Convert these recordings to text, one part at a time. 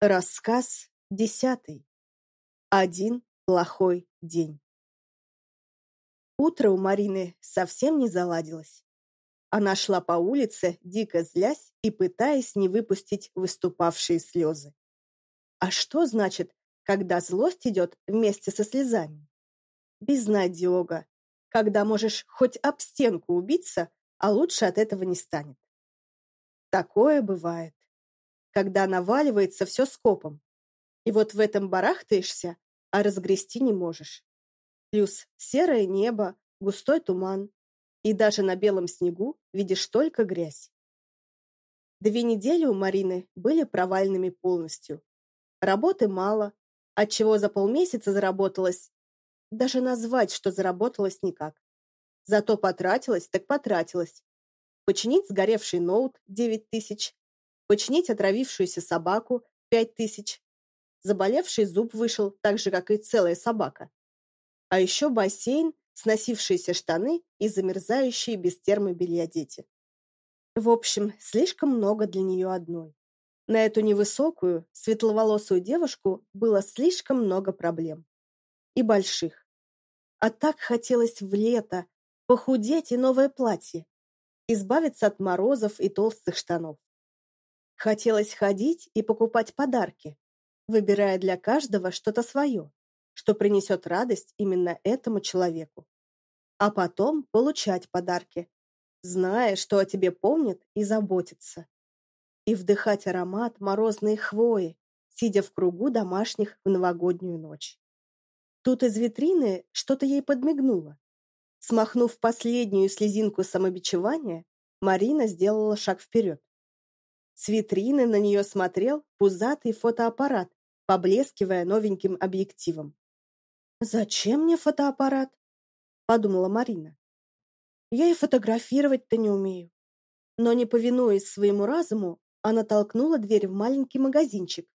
Рассказ десятый. Один плохой день. Утро у Марины совсем не заладилось. Она шла по улице, дико злясь и пытаясь не выпустить выступавшие слезы. А что значит, когда злость идет вместе со слезами? Безнадега, когда можешь хоть об стенку убиться, а лучше от этого не станет. Такое бывает когда наваливается все скопом. И вот в этом барахтаешься, а разгрести не можешь. Плюс серое небо, густой туман. И даже на белом снегу видишь только грязь. Две недели у Марины были провальными полностью. Работы мало, отчего за полмесяца заработалось. Даже назвать, что заработалось, никак. Зато потратилась, так потратилась. Починить сгоревший ноут 9 тысяч, починить отравившуюся собаку – пять тысяч. Заболевший зуб вышел, так же, как и целая собака. А еще бассейн, сносившиеся штаны и замерзающие без термобелья дети. В общем, слишком много для нее одной. На эту невысокую, светловолосую девушку было слишком много проблем. И больших. А так хотелось в лето, похудеть и новое платье, избавиться от морозов и толстых штанов. Хотелось ходить и покупать подарки, выбирая для каждого что-то свое, что принесет радость именно этому человеку. А потом получать подарки, зная, что о тебе помнят и заботятся. И вдыхать аромат морозной хвои, сидя в кругу домашних в новогоднюю ночь. Тут из витрины что-то ей подмигнуло. Смахнув последнюю слезинку самобичевания, Марина сделала шаг вперед. С витрины на нее смотрел пузатый фотоаппарат, поблескивая новеньким объективом. «Зачем мне фотоаппарат?» – подумала Марина. «Я и фотографировать-то не умею». Но, не повинуясь своему разуму, она толкнула дверь в маленький магазинчик.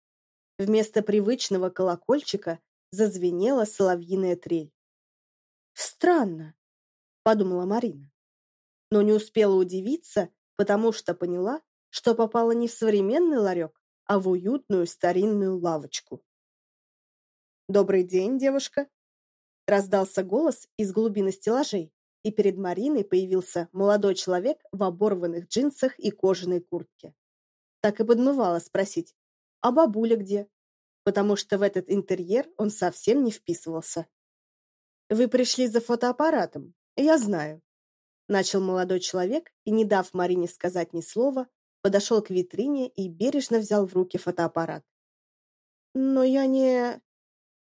Вместо привычного колокольчика зазвенела соловьиная трель. «Странно», – подумала Марина. Но не успела удивиться, потому что поняла, что попала не в современный ларек, а в уютную старинную лавочку. «Добрый день, девушка!» Раздался голос из глубины стеллажей, и перед Мариной появился молодой человек в оборванных джинсах и кожаной куртке. Так и подмывало спросить, а бабуля где? Потому что в этот интерьер он совсем не вписывался. «Вы пришли за фотоаппаратом, я знаю», начал молодой человек и, не дав Марине сказать ни слова, подошел к витрине и бережно взял в руки фотоаппарат. «Но я не...»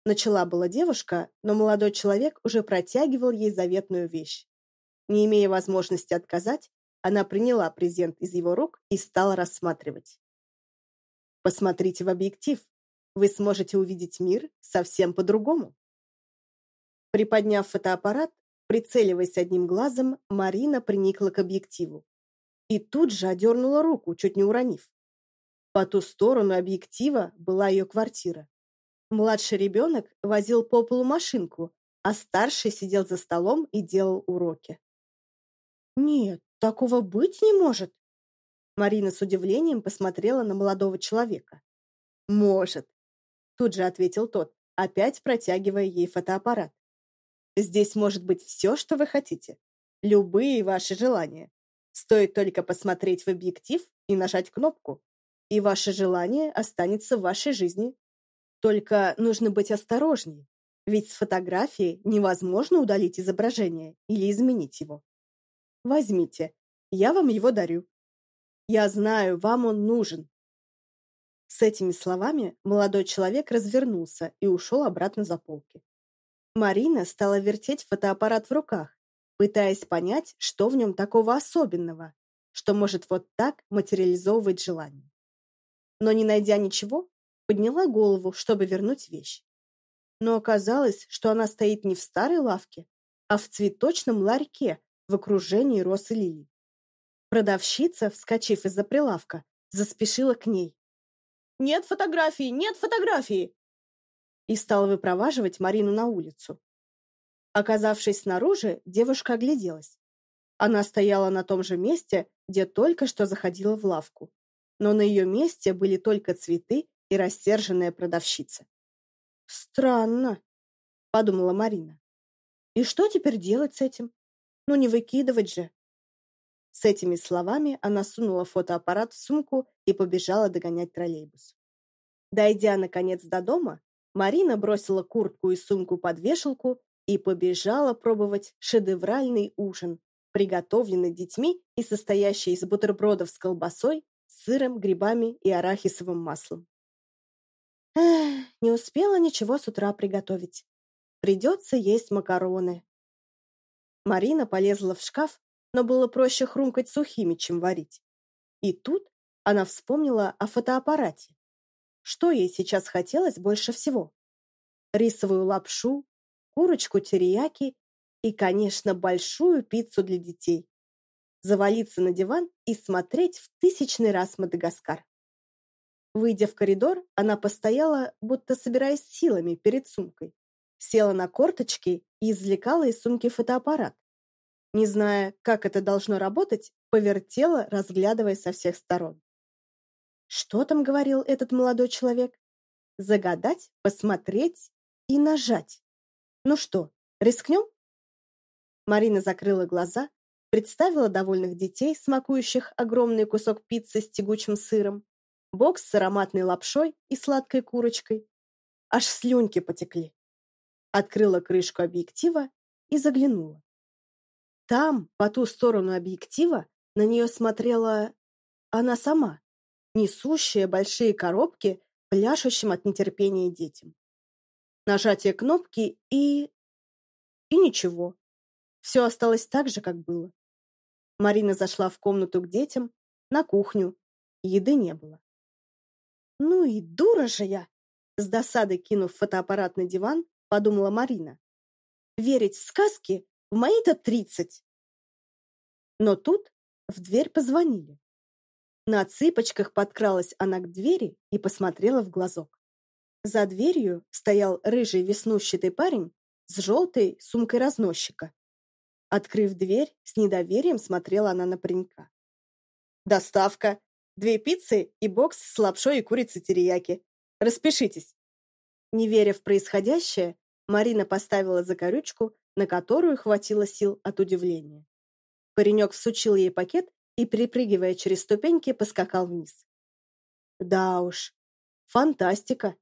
Начала была девушка, но молодой человек уже протягивал ей заветную вещь. Не имея возможности отказать, она приняла презент из его рук и стала рассматривать. Посмотрите в объектив. Вы сможете увидеть мир совсем по-другому. Приподняв фотоаппарат, прицеливаясь одним глазом, Марина приникла к объективу и тут же одернула руку, чуть не уронив. По ту сторону объектива была ее квартира. Младший ребенок возил по полу машинку, а старший сидел за столом и делал уроки. «Нет, такого быть не может!» Марина с удивлением посмотрела на молодого человека. «Может!» Тут же ответил тот, опять протягивая ей фотоаппарат. «Здесь может быть все, что вы хотите. Любые ваши желания. Стоит только посмотреть в объектив и нажать кнопку, и ваше желание останется в вашей жизни. Только нужно быть осторожней, ведь с фотографии невозможно удалить изображение или изменить его. Возьмите, я вам его дарю. Я знаю, вам он нужен. С этими словами молодой человек развернулся и ушел обратно за полки. Марина стала вертеть фотоаппарат в руках, пытаясь понять, что в нем такого особенного, что может вот так материализовывать желание. Но не найдя ничего, подняла голову, чтобы вернуть вещь. Но оказалось, что она стоит не в старой лавке, а в цветочном ларьке в окружении роз и лилий. Продавщица, вскочив из-за прилавка, заспешила к ней. «Нет фотографии! Нет фотографии!» и стала выпроваживать Марину на улицу. Оказавшись снаружи, девушка огляделась. Она стояла на том же месте, где только что заходила в лавку. Но на ее месте были только цветы и рассерженная продавщица. «Странно», — подумала Марина. «И что теперь делать с этим? Ну, не выкидывать же». С этими словами она сунула фотоаппарат в сумку и побежала догонять троллейбус. Дойдя, наконец, до дома, Марина бросила куртку и сумку под вешалку и побежала пробовать шедевральный ужин, приготовленный детьми и состоящий из бутербродов с колбасой, сыром, грибами и арахисовым маслом. Эх, не успела ничего с утра приготовить. Придется есть макароны. Марина полезла в шкаф но было проще хрумкать сухими, чем варить. И тут она вспомнила о фотоаппарате. Что ей сейчас хотелось больше всего? Рисовую лапшу, курочку терияки и, конечно, большую пиццу для детей. Завалиться на диван и смотреть в тысячный раз Мадагаскар. Выйдя в коридор, она постояла, будто собираясь силами перед сумкой. Села на корточки и извлекала из сумки фотоаппарат не зная, как это должно работать, повертела, разглядывая со всех сторон. Что там говорил этот молодой человек? Загадать, посмотреть и нажать. Ну что, рискнем? Марина закрыла глаза, представила довольных детей, смакующих огромный кусок пиццы с тягучим сыром, бокс с ароматной лапшой и сладкой курочкой. Аж слюнки потекли. Открыла крышку объектива и заглянула. Там, по ту сторону объектива, на нее смотрела она сама, несущая большие коробки пляшущим от нетерпения детям. Нажатие кнопки и... и ничего. Все осталось так же, как было. Марина зашла в комнату к детям, на кухню. Еды не было. «Ну и дура же я!» С досадой кинув фотоаппарат на диван, подумала Марина. «Верить в сказки в мои-то тридцать. Но тут в дверь позвонили. На цыпочках подкралась она к двери и посмотрела в глазок. За дверью стоял рыжий веснущатый парень с желтой сумкой разносчика. Открыв дверь, с недоверием смотрела она на паренька. «Доставка! Две пиццы и бокс с лапшой и курицей терияки. Распишитесь!» Не веря в происходящее, Марина поставила закорючку на которую хватило сил от удивления. Паренек всучил ей пакет и, перепрыгивая через ступеньки, поскакал вниз. Да уж, фантастика.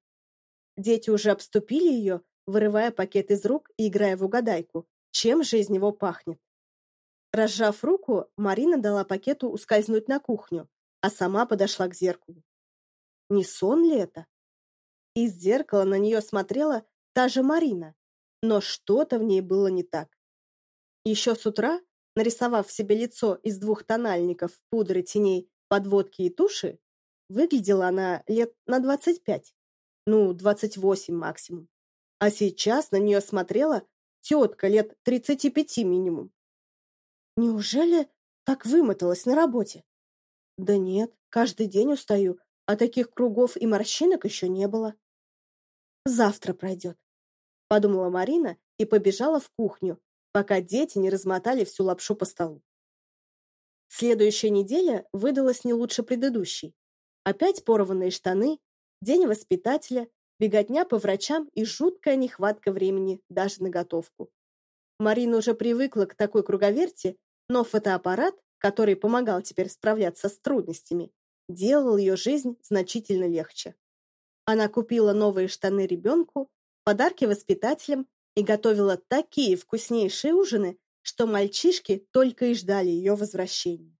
Дети уже обступили ее, вырывая пакет из рук и играя в угадайку, чем же из него пахнет. Разжав руку, Марина дала пакету ускользнуть на кухню, а сама подошла к зеркалу. Не сон ли это? Из зеркала на нее смотрела та же Марина, но что-то в ней было не так. Еще с утра, нарисовав себе лицо из двух тональников, пудры, теней, подводки и туши, выглядела она лет на 25, ну, 28 максимум. А сейчас на нее смотрела тетка лет 35 минимум. Неужели так вымоталась на работе? Да нет, каждый день устаю, а таких кругов и морщинок еще не было. Завтра пройдет подумала Марина и побежала в кухню, пока дети не размотали всю лапшу по столу. Следующая неделя выдалась не лучше предыдущей. Опять порванные штаны, день воспитателя, беготня по врачам и жуткая нехватка времени даже на готовку. Марина уже привыкла к такой круговерти, но фотоаппарат, который помогал теперь справляться с трудностями, делал ее жизнь значительно легче. Она купила новые штаны ребенку подарки воспитателям и готовила такие вкуснейшие ужины, что мальчишки только и ждали ее возвращения.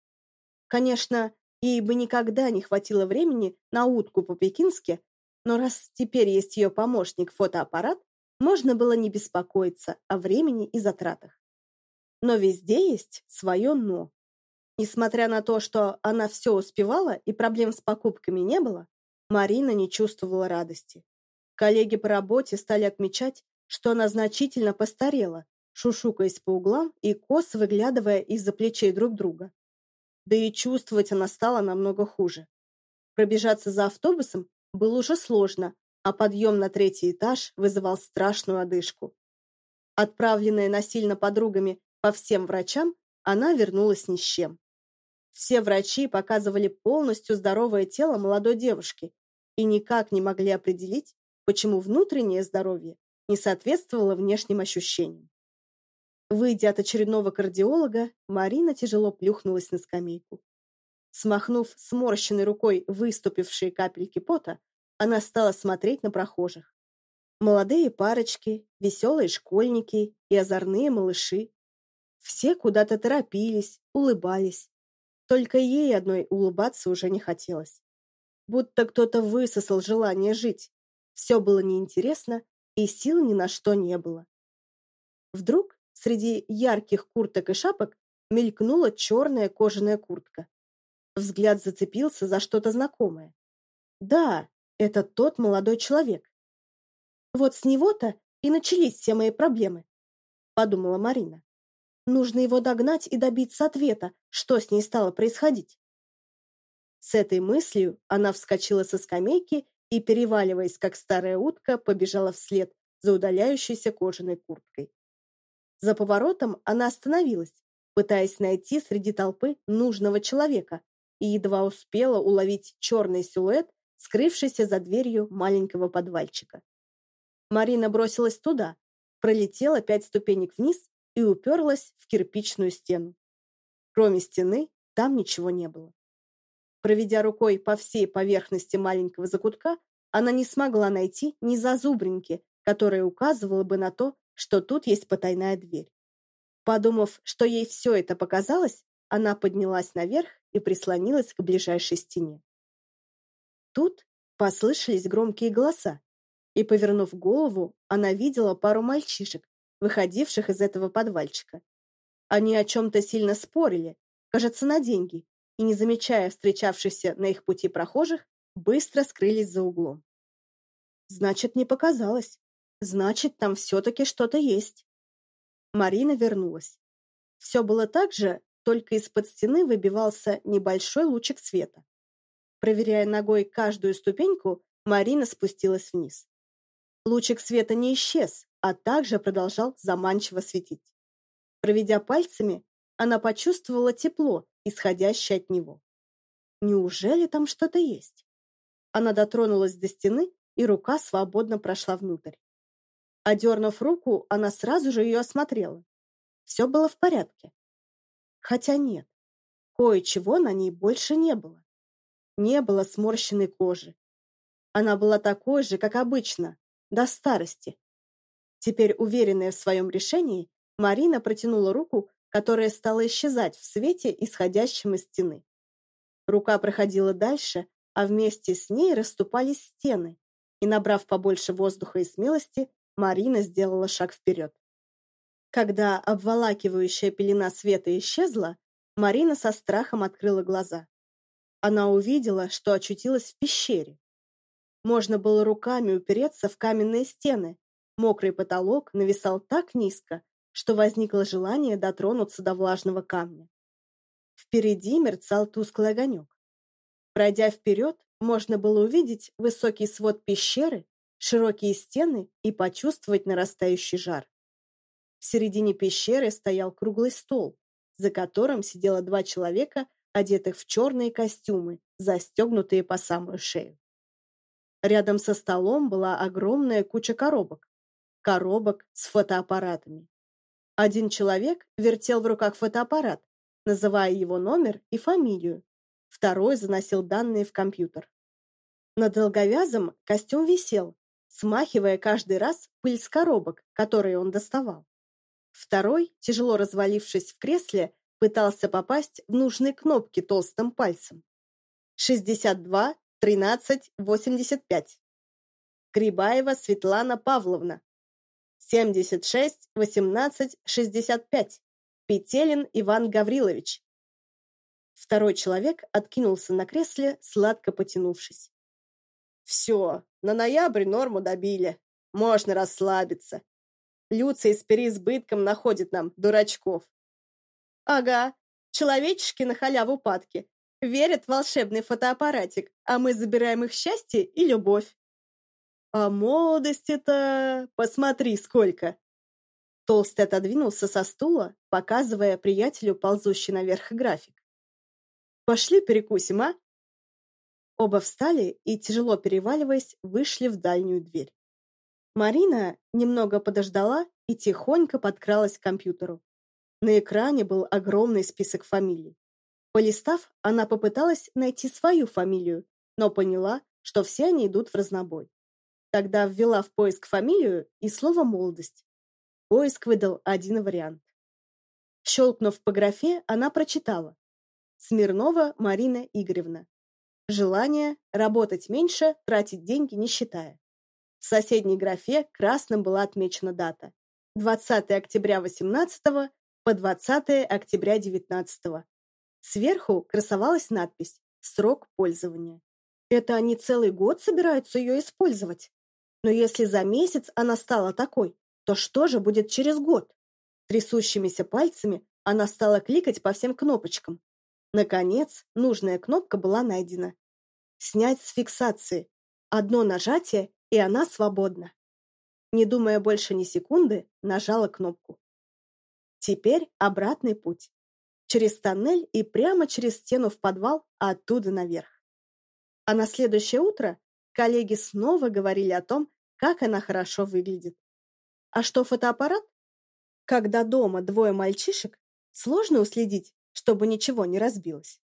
Конечно, ей бы никогда не хватило времени на утку по-пекински, но раз теперь есть ее помощник-фотоаппарат, можно было не беспокоиться о времени и затратах. Но везде есть свое «но». Несмотря на то, что она все успевала и проблем с покупками не было, Марина не чувствовала радости. Коллеги по работе стали отмечать, что она значительно постарела, шушукаясь по углам и косо выглядывая из-за плечей друг друга. Да и чувствовать она стала намного хуже. Пробежаться за автобусом было уже сложно, а подъем на третий этаж вызывал страшную одышку. Отправленная насильно подругами по всем врачам, она вернулась ни с чем. Все врачи показывали полностью здоровое тело молодой девушки и никак не могли определить, почему внутреннее здоровье не соответствовало внешним ощущениям. Выйдя от очередного кардиолога, Марина тяжело плюхнулась на скамейку. Смахнув сморщенной рукой выступившие капельки пота, она стала смотреть на прохожих. Молодые парочки, веселые школьники и озорные малыши. Все куда-то торопились, улыбались. Только ей одной улыбаться уже не хотелось. Будто кто-то высосал желание жить. Все было неинтересно, и сил ни на что не было. Вдруг среди ярких курток и шапок мелькнула черная кожаная куртка. Взгляд зацепился за что-то знакомое. Да, это тот молодой человек. Вот с него-то и начались все мои проблемы, подумала Марина. Нужно его догнать и добиться ответа, что с ней стало происходить. С этой мыслью она вскочила со скамейки и, переваливаясь, как старая утка, побежала вслед за удаляющейся кожаной курткой. За поворотом она остановилась, пытаясь найти среди толпы нужного человека, и едва успела уловить черный силуэт, скрывшийся за дверью маленького подвальчика. Марина бросилась туда, пролетела пять ступенек вниз и уперлась в кирпичную стену. Кроме стены, там ничего не было. Проведя рукой по всей поверхности маленького закутка, она не смогла найти ни зазубринки, которая указывала бы на то, что тут есть потайная дверь. Подумав, что ей все это показалось, она поднялась наверх и прислонилась к ближайшей стене. Тут послышались громкие голоса, и, повернув голову, она видела пару мальчишек, выходивших из этого подвальчика. Они о чем-то сильно спорили, кажется, на деньги, и, не замечая встречавшихся на их пути прохожих, быстро скрылись за углом. Значит, не показалось. Значит, там все-таки что-то есть. Марина вернулась. Все было так же, только из-под стены выбивался небольшой лучик света. Проверяя ногой каждую ступеньку, Марина спустилась вниз. Лучик света не исчез, а также продолжал заманчиво светить. Проведя пальцами, она почувствовала тепло, исходящее от него. Неужели там что-то есть? Она дотронулась до стены, и рука свободно прошла внутрь. Одернув руку, она сразу же ее осмотрела. Все было в порядке. Хотя нет, кое-чего на ней больше не было. Не было сморщенной кожи. Она была такой же, как обычно, до старости. Теперь, уверенная в своем решении, Марина протянула руку, которая стала исчезать в свете, исходящем из стены. Рука проходила дальше, а вместе с ней расступались стены, и, набрав побольше воздуха и смелости, Марина сделала шаг вперед. Когда обволакивающая пелена света исчезла, Марина со страхом открыла глаза. Она увидела, что очутилась в пещере. Можно было руками упереться в каменные стены. Мокрый потолок нависал так низко, что возникло желание дотронуться до влажного камня. Впереди мерцал тусклый огонек. Пройдя вперед, можно было увидеть высокий свод пещеры, широкие стены и почувствовать нарастающий жар. В середине пещеры стоял круглый стол, за которым сидело два человека, одетых в черные костюмы, застегнутые по самую шею. Рядом со столом была огромная куча коробок. Коробок с фотоаппаратами. Один человек вертел в руках фотоаппарат, называя его номер и фамилию. Второй заносил данные в компьютер. На долговязом костюм висел, смахивая каждый раз пыль с коробок, которые он доставал. Второй, тяжело развалившись в кресле, пытался попасть в нужные кнопки толстым пальцем. 62 13 85. Грибаева Светлана Павловна. 76 18 65. Петелин Иван Гаврилович. Второй человек откинулся на кресле, сладко потянувшись. Все, на ноябрь норму добили. Можно расслабиться. Люций с переизбытком находит нам, дурачков. Ага, человечешки на халяву падки. Верят в волшебный фотоаппаратик, а мы забираем их счастье и любовь. А молодости-то посмотри сколько. Толстый отодвинулся со стула, показывая приятелю ползущий наверх график. Пошли перекусим, а? Оба встали и, тяжело переваливаясь, вышли в дальнюю дверь. Марина немного подождала и тихонько подкралась к компьютеру. На экране был огромный список фамилий. Полистав, она попыталась найти свою фамилию, но поняла, что все они идут в разнобой. Тогда ввела в поиск фамилию и слово «молодость». Поиск выдал один вариант. Щелкнув по графе, она прочитала. Смирнова Марина Игоревна. Желание работать меньше, тратить деньги не считая. В соседней графе красным была отмечена дата. 20 октября 18 по 20 октября 19. Сверху красовалась надпись «Срок пользования». Это они целый год собираются ее использовать. Но если за месяц она стала такой, то что же будет через год? Трясущимися пальцами она стала кликать по всем кнопочкам. Наконец, нужная кнопка была найдена. Снять с фиксации. Одно нажатие, и она свободна. Не думая больше ни секунды, нажала кнопку. Теперь обратный путь. Через тоннель и прямо через стену в подвал, а оттуда наверх. А на следующее утро коллеги снова говорили о том, как она хорошо выглядит. А что фотоаппарат? Когда дома двое мальчишек, сложно уследить, чтобы ничего не разбилось.